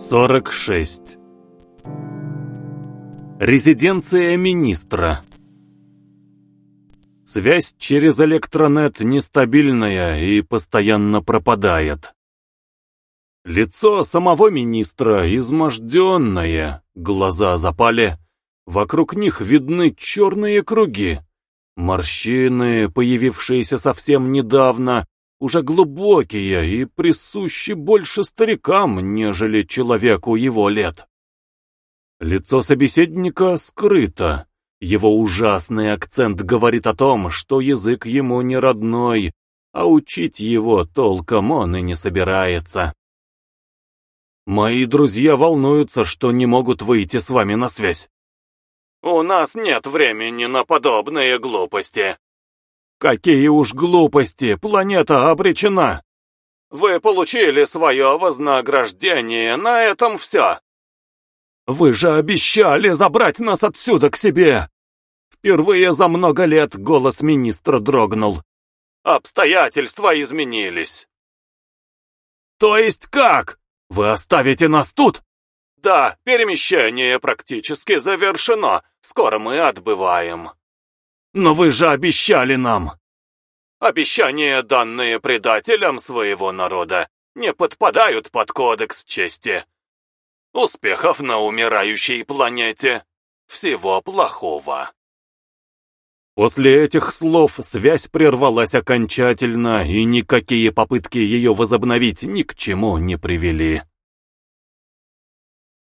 46. Резиденция министра. Связь через электронет нестабильная и постоянно пропадает. Лицо самого министра изможденное, глаза запали, вокруг них видны черные круги. Морщины, появившиеся совсем недавно, уже глубокие и присущи больше старикам, нежели человеку его лет. Лицо собеседника скрыто. Его ужасный акцент говорит о том, что язык ему не родной, а учить его толком он и не собирается. Мои друзья волнуются, что не могут выйти с вами на связь. У нас нет времени на подобные глупости. Какие уж глупости, планета обречена. Вы получили свое вознаграждение, на этом все. Вы же обещали забрать нас отсюда к себе. Впервые за много лет голос министра дрогнул. Обстоятельства изменились. То есть как? Вы оставите нас тут? Да, перемещение практически завершено. Скоро мы отбываем. Но вы же обещали нам. Обещания, данные предателям своего народа, не подпадают под кодекс чести. Успехов на умирающей планете. Всего плохого. После этих слов связь прервалась окончательно, и никакие попытки ее возобновить ни к чему не привели.